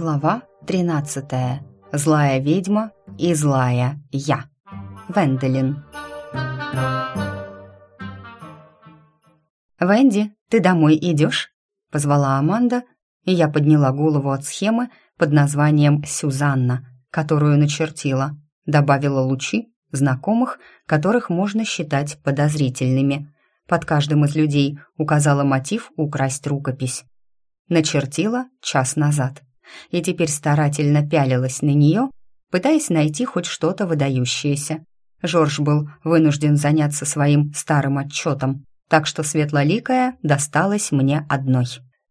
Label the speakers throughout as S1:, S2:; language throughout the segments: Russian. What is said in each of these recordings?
S1: Глава 13. Злая ведьма и злая я. Венделин. «Венди, ты домой идешь?» — позвала Аманда, и я подняла голову от схемы под названием «Сюзанна», которую начертила, добавила лучи, знакомых, которых можно считать подозрительными. Под каждым из людей указала мотив украсть рукопись. Начертила час назад и теперь старательно пялилась на нее, пытаясь найти хоть что-то выдающееся. Жорж был вынужден заняться своим старым отчетом, так что светлоликая досталась мне одной.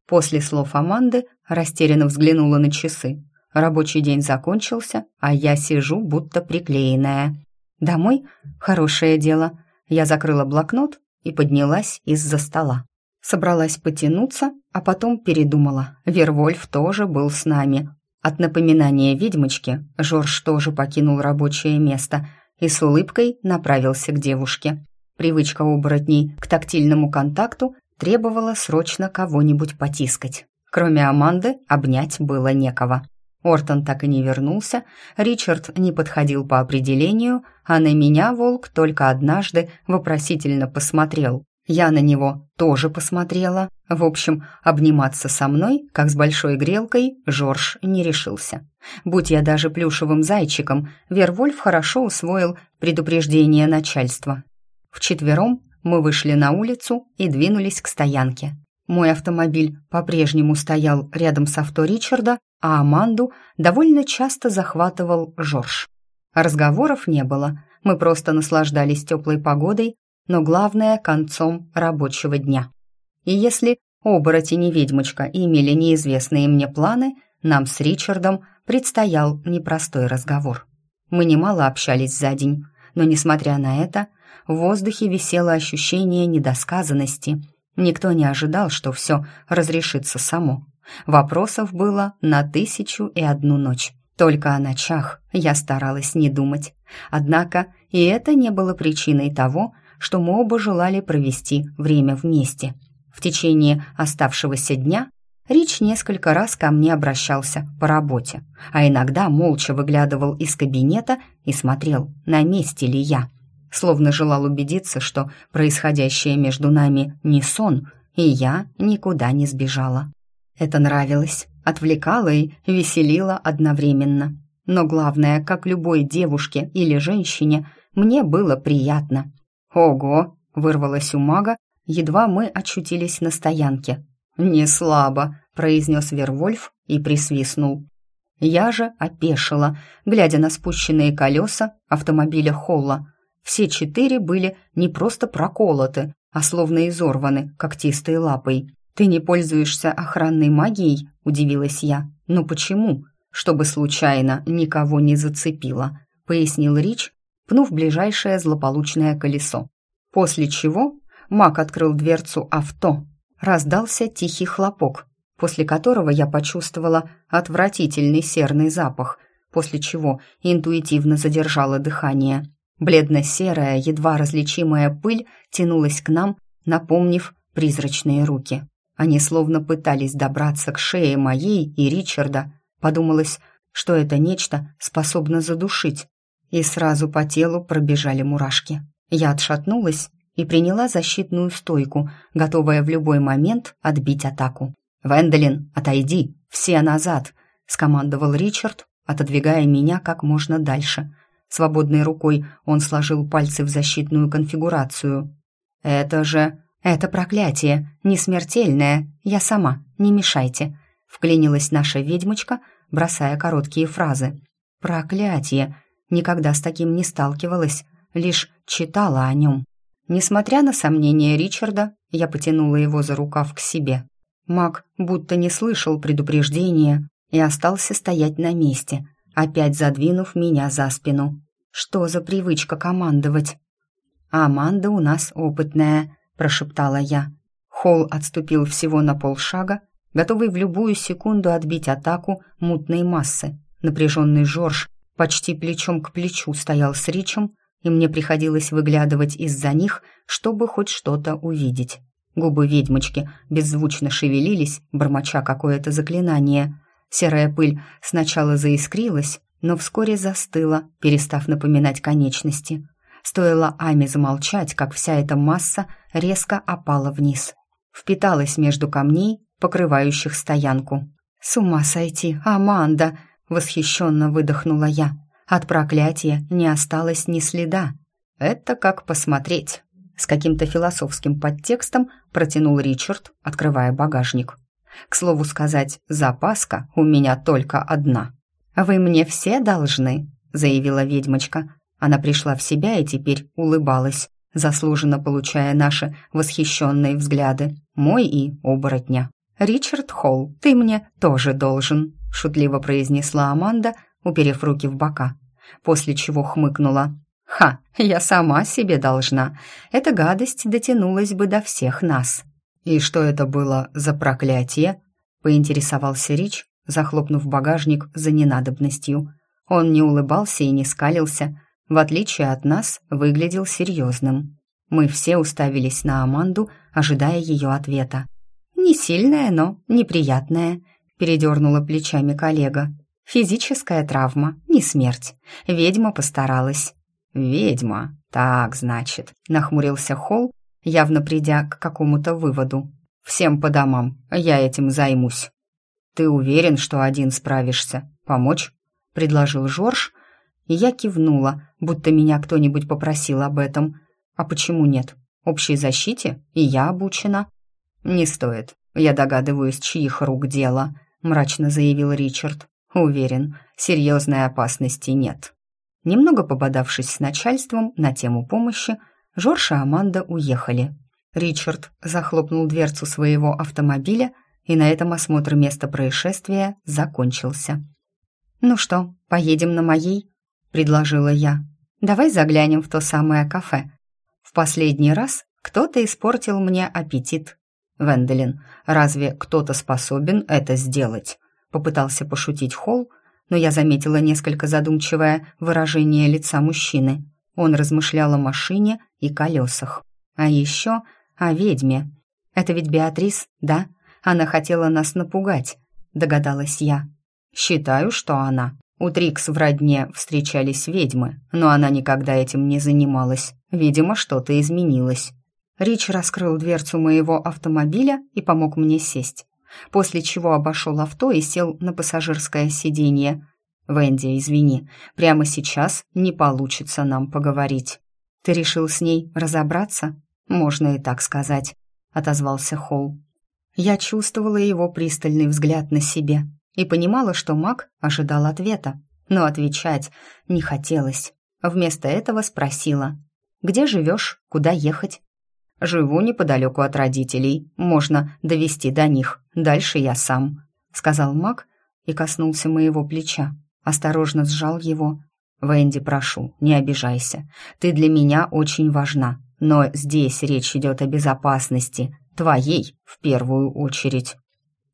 S1: После слов Аманды растерянно взглянула на часы. Рабочий день закончился, а я сижу, будто приклеенная. Домой? Хорошее дело. Я закрыла блокнот и поднялась из-за стола. Собралась потянуться, а потом передумала. Вервольф тоже был с нами. От напоминания ведьмочки Жорж тоже покинул рабочее место и с улыбкой направился к девушке. Привычка оборотней к тактильному контакту требовала срочно кого-нибудь потискать. Кроме Аманды, обнять было некого. Ортон так и не вернулся, Ричард не подходил по определению, а на меня волк только однажды вопросительно посмотрел. Я на него тоже посмотрела. В общем, обниматься со мной, как с большой грелкой, Жорж не решился. Будь я даже плюшевым зайчиком, Вервольф хорошо усвоил предупреждение начальства. Вчетвером мы вышли на улицу и двинулись к стоянке. Мой автомобиль по-прежнему стоял рядом с авто Ричарда, а Аманду довольно часто захватывал Жорж. Разговоров не было, мы просто наслаждались теплой погодой но главное – концом рабочего дня. И если оборотень и ведьмочка имели неизвестные мне планы, нам с Ричардом предстоял непростой разговор. Мы немало общались за день, но, несмотря на это, в воздухе висело ощущение недосказанности. Никто не ожидал, что все разрешится само. Вопросов было на тысячу и одну ночь. Только о ночах я старалась не думать. Однако и это не было причиной того, что мы оба желали провести время вместе. В течение оставшегося дня Рич несколько раз ко мне обращался по работе, а иногда молча выглядывал из кабинета и смотрел, на месте ли я. Словно желал убедиться, что происходящее между нами не сон, и я никуда не сбежала. Это нравилось, отвлекало и веселило одновременно. Но главное, как любой девушке или женщине, мне было приятно. «Ого!» — вырвалось у мага, едва мы очутились на стоянке. «Не слабо», — произнес Вервольф и присвистнул. Я же опешила, глядя на спущенные колеса автомобиля Холла. Все четыре были не просто проколоты, а словно изорваны когтистой лапой. «Ты не пользуешься охранной магией?» — удивилась я. «Но почему?» «Чтобы случайно никого не зацепило», — пояснил Рич, пнув ближайшее злополучное колесо. После чего маг открыл дверцу авто. Раздался тихий хлопок, после которого я почувствовала отвратительный серный запах, после чего интуитивно задержала дыхание. Бледно-серая, едва различимая пыль тянулась к нам, напомнив призрачные руки. Они словно пытались добраться к шее моей и Ричарда. Подумалось, что это нечто способно задушить, и сразу по телу пробежали мурашки. Я отшатнулась и приняла защитную стойку, готовая в любой момент отбить атаку. «Венделин, отойди! Все назад!» — скомандовал Ричард, отодвигая меня как можно дальше. Свободной рукой он сложил пальцы в защитную конфигурацию. «Это же... это проклятие, не смертельное. Я сама, не мешайте», — вклинилась наша ведьмочка, бросая короткие фразы. «Проклятие! Никогда с таким не сталкивалась, лишь читала о нем. Несмотря на сомнения Ричарда, я потянула его за рукав к себе. Маг будто не слышал предупреждения и остался стоять на месте, опять задвинув меня за спину. Что за привычка командовать? «Аманда у нас опытная», — прошептала я. Холл отступил всего на полшага, готовый в любую секунду отбить атаку мутной массы. Напряженный Жорж почти плечом к плечу стоял с Ричем, и мне приходилось выглядывать из-за них, чтобы хоть что-то увидеть. Губы ведьмочки беззвучно шевелились, бормоча какое-то заклинание. Серая пыль сначала заискрилась, но вскоре застыла, перестав напоминать конечности. Стоило Аме замолчать, как вся эта масса резко опала вниз. Впиталась между камней, покрывающих стоянку. «С ума сойти, Аманда!» — восхищенно выдохнула я. От проклятия не осталось ни следа. «Это как посмотреть», — с каким-то философским подтекстом протянул Ричард, открывая багажник. «К слову сказать, запаска у меня только одна». «Вы мне все должны», — заявила ведьмочка. Она пришла в себя и теперь улыбалась, заслуженно получая наши восхищенные взгляды, мой и оборотня. «Ричард Холл, ты мне тоже должен», — шутливо произнесла Аманда, уперев руки в бока, после чего хмыкнула. «Ха, я сама себе должна. Эта гадость дотянулась бы до всех нас». «И что это было за проклятие?» — поинтересовался Рич, захлопнув багажник за ненадобностью. Он не улыбался и не скалился, в отличие от нас, выглядел серьезным. Мы все уставились на Аманду, ожидая ее ответа. «Не сильная, но неприятная», — передернула плечами коллега. «Физическая травма, не смерть. Ведьма постаралась». «Ведьма, так, значит», — нахмурился Холл, явно придя к какому-то выводу. «Всем по домам, я этим займусь». «Ты уверен, что один справишься? Помочь?» — предложил Жорж, я кивнула, будто меня кто-нибудь попросил об этом. «А почему нет? Общей защите? И я обучена». «Не стоит. Я догадываюсь, чьих рук дело», — мрачно заявил Ричард. «Уверен, серьезной опасности нет». Немного пободавшись с начальством на тему помощи, Жорж и Аманда уехали. Ричард захлопнул дверцу своего автомобиля, и на этом осмотр места происшествия закончился. «Ну что, поедем на моей?» — предложила я. «Давай заглянем в то самое кафе. В последний раз кто-то испортил мне аппетит». «Венделин, разве кто-то способен это сделать?» — попытался пошутить Холл, но я заметила несколько задумчивое выражение лица мужчины. Он размышлял о машине и колесах. А еще о ведьме. Это ведь Беатрис, да? Она хотела нас напугать, догадалась я. Считаю, что она. У Трикс в родне встречались ведьмы, но она никогда этим не занималась. Видимо, что-то изменилось. Рич раскрыл дверцу моего автомобиля и помог мне сесть после чего обошел авто и сел на пассажирское сиденье. «Венди, извини, прямо сейчас не получится нам поговорить. Ты решил с ней разобраться? Можно и так сказать», — отозвался Холл. Я чувствовала его пристальный взгляд на себе и понимала, что маг ожидал ответа, но отвечать не хотелось. Вместо этого спросила, «Где живешь? Куда ехать?» Живу неподалеку от родителей, можно довести до них. Дальше я сам», — сказал Мак и коснулся моего плеча. Осторожно сжал его. «Венди, прошу, не обижайся. Ты для меня очень важна, но здесь речь идет о безопасности, твоей в первую очередь.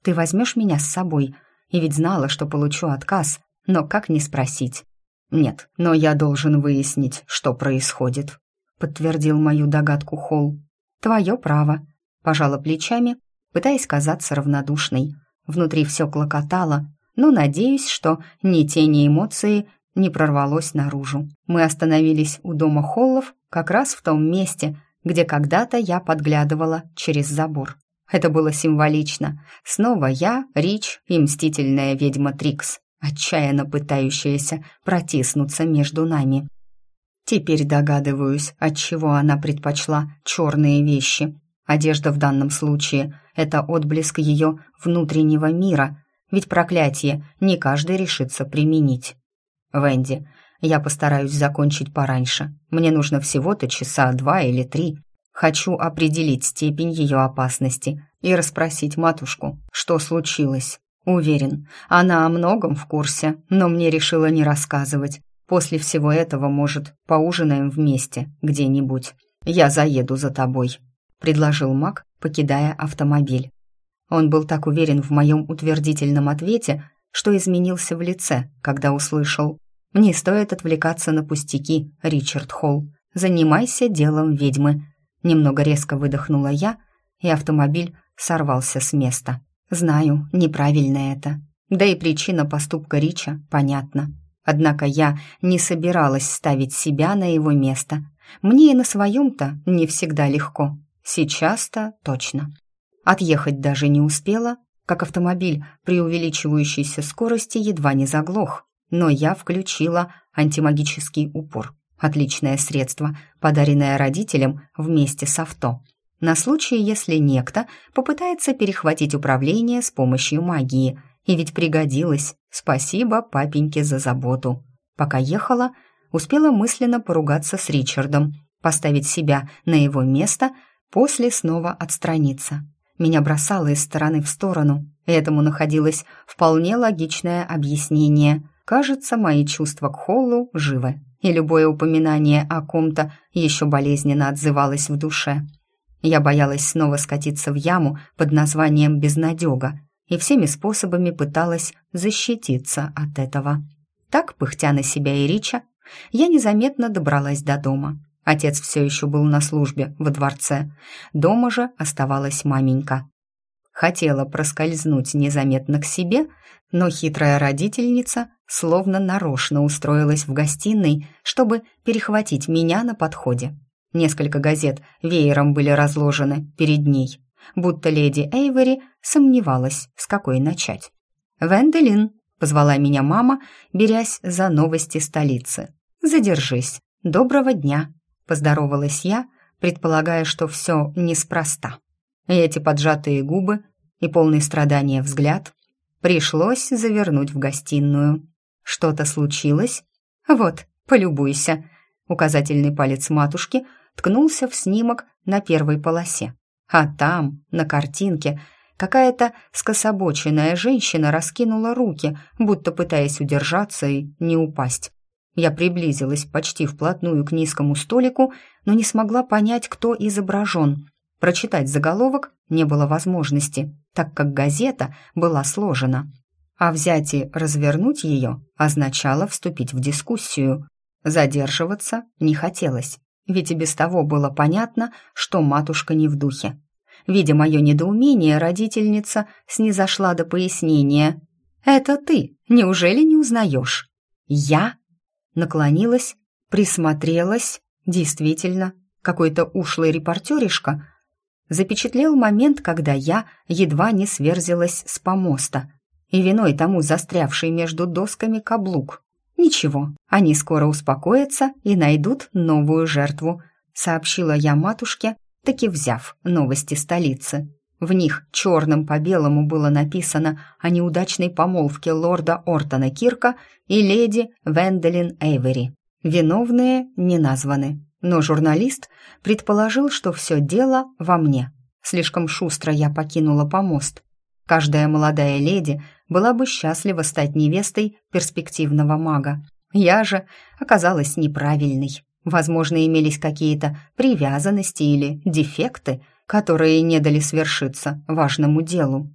S1: Ты возьмешь меня с собой, и ведь знала, что получу отказ, но как не спросить?» «Нет, но я должен выяснить, что происходит», — подтвердил мою догадку Холл. «Твое право», — пожала плечами, пытаясь казаться равнодушной. Внутри все клокотало, но надеюсь, что ни тени эмоции не прорвалось наружу. Мы остановились у дома Холлов как раз в том месте, где когда-то я подглядывала через забор. Это было символично. Снова я, Рич и мстительная ведьма Трикс, отчаянно пытающаяся протиснуться между нами. Теперь догадываюсь, от чего она предпочла черные вещи. Одежда в данном случае — это отблеск ее внутреннего мира, ведь проклятие не каждый решится применить. Венди, я постараюсь закончить пораньше. Мне нужно всего-то часа два или три. Хочу определить степень ее опасности и расспросить матушку, что случилось. Уверен, она о многом в курсе, но мне решила не рассказывать, После всего этого, может, поужинаем вместе где-нибудь. Я заеду за тобой», — предложил Мак, покидая автомобиль. Он был так уверен в моем утвердительном ответе, что изменился в лице, когда услышал «Не стоит отвлекаться на пустяки, Ричард Холл. Занимайся делом ведьмы». Немного резко выдохнула я, и автомобиль сорвался с места. «Знаю, неправильно это. Да и причина поступка Рича понятна. Однако я не собиралась ставить себя на его место. Мне и на своем-то не всегда легко. Сейчас-то точно. Отъехать даже не успела, как автомобиль при увеличивающейся скорости едва не заглох. Но я включила антимагический упор. Отличное средство, подаренное родителям вместе с авто. На случай, если некто попытается перехватить управление с помощью магии. И ведь пригодилось. Спасибо папеньке за заботу. Пока ехала, успела мысленно поругаться с Ричардом, поставить себя на его место, после снова отстраниться. Меня бросало из стороны в сторону. Этому находилось вполне логичное объяснение. Кажется, мои чувства к Холлу живы, и любое упоминание о ком-то еще болезненно отзывалось в душе. Я боялась снова скатиться в яму под названием «безнадега» и всеми способами пыталась защититься от этого. Так, пыхтя на себя и Рича, я незаметно добралась до дома. Отец все еще был на службе во дворце. Дома же оставалась маменька. Хотела проскользнуть незаметно к себе, но хитрая родительница словно нарочно устроилась в гостиной, чтобы перехватить меня на подходе. Несколько газет веером были разложены перед ней, будто леди Эйвери сомневалась, с какой начать. «Венделин», — позвала меня мама, берясь за новости столицы. «Задержись. Доброго дня», — поздоровалась я, предполагая, что все неспроста. И эти поджатые губы и полный страдания взгляд пришлось завернуть в гостиную. Что-то случилось? Вот, полюбуйся. Указательный палец матушки ткнулся в снимок на первой полосе. А там, на картинке, какая-то скособоченная женщина раскинула руки, будто пытаясь удержаться и не упасть. Я приблизилась почти вплотную к низкому столику, но не смогла понять, кто изображен. Прочитать заголовок не было возможности, так как газета была сложена. А взять и развернуть ее означало вступить в дискуссию. Задерживаться не хотелось, ведь и без того было понятно, что матушка не в духе. Видя мое недоумение, родительница снизошла до пояснения. «Это ты, неужели не узнаешь?» «Я?» наклонилась, присмотрелась. Действительно, какой-то ушлый репортеришка запечатлел момент, когда я едва не сверзилась с помоста, и виной тому застрявший между досками каблук. «Ничего, они скоро успокоятся и найдут новую жертву», сообщила я матушке, таки взяв новости столицы. В них черным по белому было написано о неудачной помолвке лорда Ортона Кирка и леди Венделин Эйвери. Виновные не названы, но журналист предположил, что все дело во мне. Слишком шустро я покинула помост. Каждая молодая леди была бы счастлива стать невестой перспективного мага. Я же оказалась неправильной. Возможно, имелись какие-то привязанности или дефекты – которые не дали свершиться важному делу.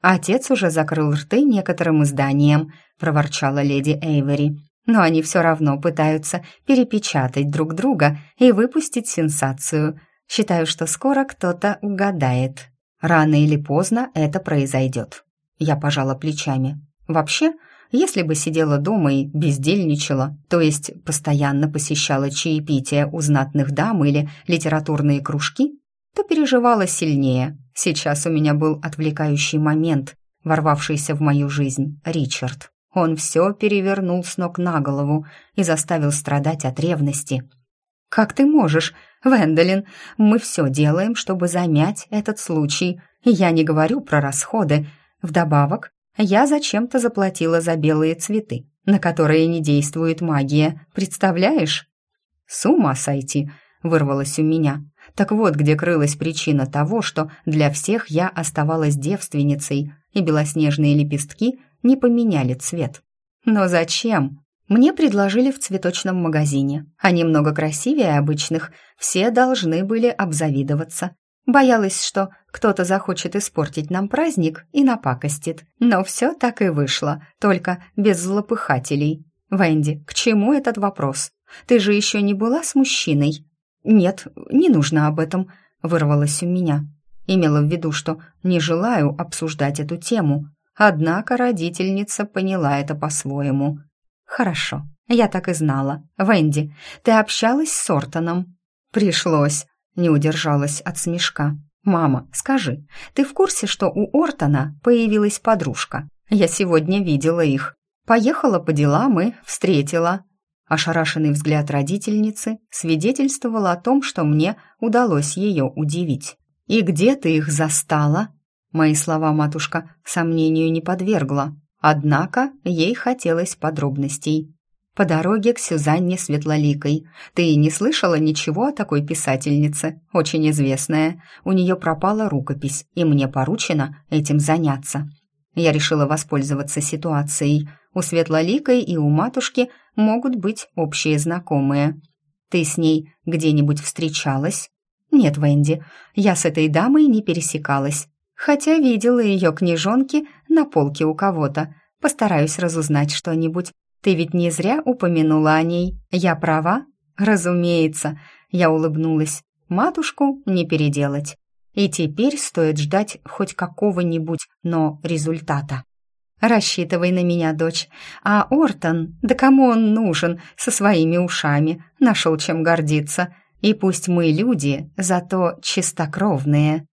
S1: «Отец уже закрыл рты некоторым изданиям», — проворчала леди Эйвери. «Но они все равно пытаются перепечатать друг друга и выпустить сенсацию. Считаю, что скоро кто-то угадает. Рано или поздно это произойдет». Я пожала плечами. «Вообще, если бы сидела дома и бездельничала, то есть постоянно посещала чаепития у знатных дам или литературные кружки, то переживала сильнее. Сейчас у меня был отвлекающий момент, ворвавшийся в мою жизнь, Ричард. Он все перевернул с ног на голову и заставил страдать от ревности. «Как ты можешь, Венделин? Мы все делаем, чтобы замять этот случай. Я не говорю про расходы. Вдобавок, я зачем-то заплатила за белые цветы, на которые не действует магия. Представляешь?» «С ума сойти!» — вырвалось у меня. Так вот, где крылась причина того, что для всех я оставалась девственницей, и белоснежные лепестки не поменяли цвет. Но зачем? Мне предложили в цветочном магазине. Они много красивее обычных, все должны были обзавидоваться. Боялась, что кто-то захочет испортить нам праздник и напакостит. Но все так и вышло, только без злопыхателей. Венди, к чему этот вопрос? Ты же еще не была с мужчиной? «Нет, не нужно об этом», — вырвалось у меня. Имела в виду, что не желаю обсуждать эту тему. Однако родительница поняла это по-своему. «Хорошо, я так и знала. Венди, ты общалась с Ортоном?» «Пришлось», — не удержалась от смешка. «Мама, скажи, ты в курсе, что у Ортона появилась подружка? Я сегодня видела их. Поехала по делам и встретила». Ошарашенный взгляд родительницы свидетельствовал о том, что мне удалось ее удивить. «И где ты их застала?» Мои слова матушка сомнению не подвергла, однако ей хотелось подробностей. По дороге к Сюзанне Светлоликой. Ты не слышала ничего о такой писательнице? Очень известная. У нее пропала рукопись, и мне поручено этим заняться. Я решила воспользоваться ситуацией. У Светлоликой и у матушки могут быть общие знакомые. Ты с ней где-нибудь встречалась? Нет, Венди, я с этой дамой не пересекалась. Хотя видела ее книжонки на полке у кого-то. Постараюсь разузнать что-нибудь. Ты ведь не зря упомянула о ней. Я права? Разумеется. Я улыбнулась. Матушку не переделать. И теперь стоит ждать хоть какого-нибудь, но результата. Рассчитывай на меня, дочь. А Ортон, да кому он нужен со своими ушами? Нашел чем гордиться. И пусть мы люди, зато чистокровные.